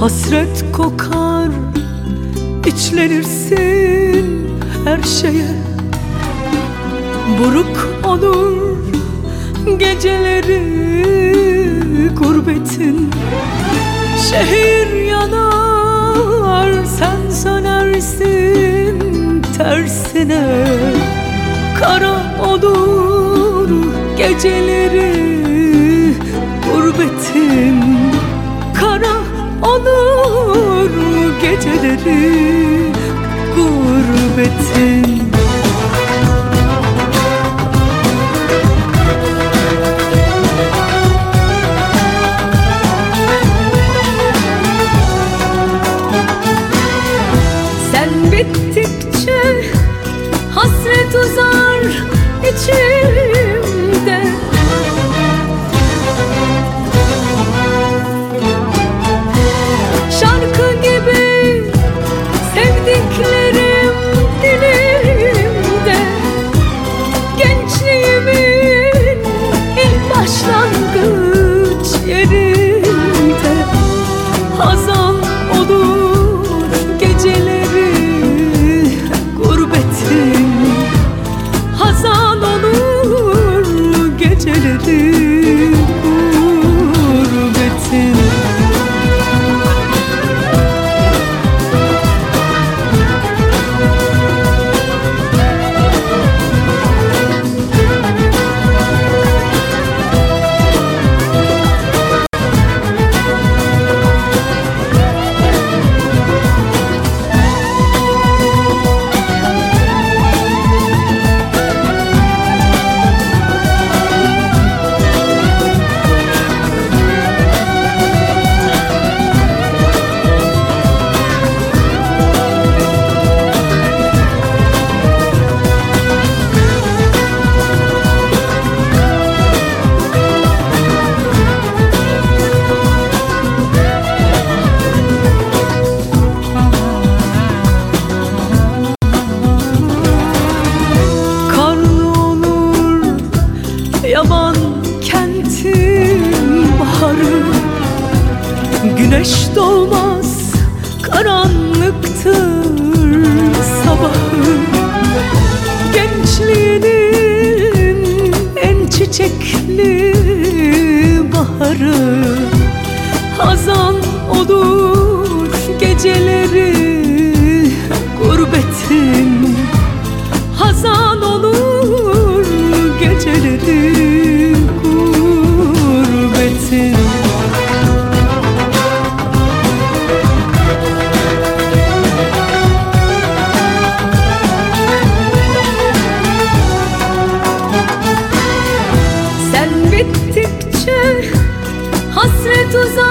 Hasret kokar içlenirsin her şeye. Buruk olur geceleri gurbetin. Şehir yanar sen sönersin tersine. Kara olur geceleri gurbetin Sen bittikçe hasret uzar içimde geceleri Güneş doğmaz karanlıktır sabahı Gençliğinin en çiçekli baharı. Hazan olur Sen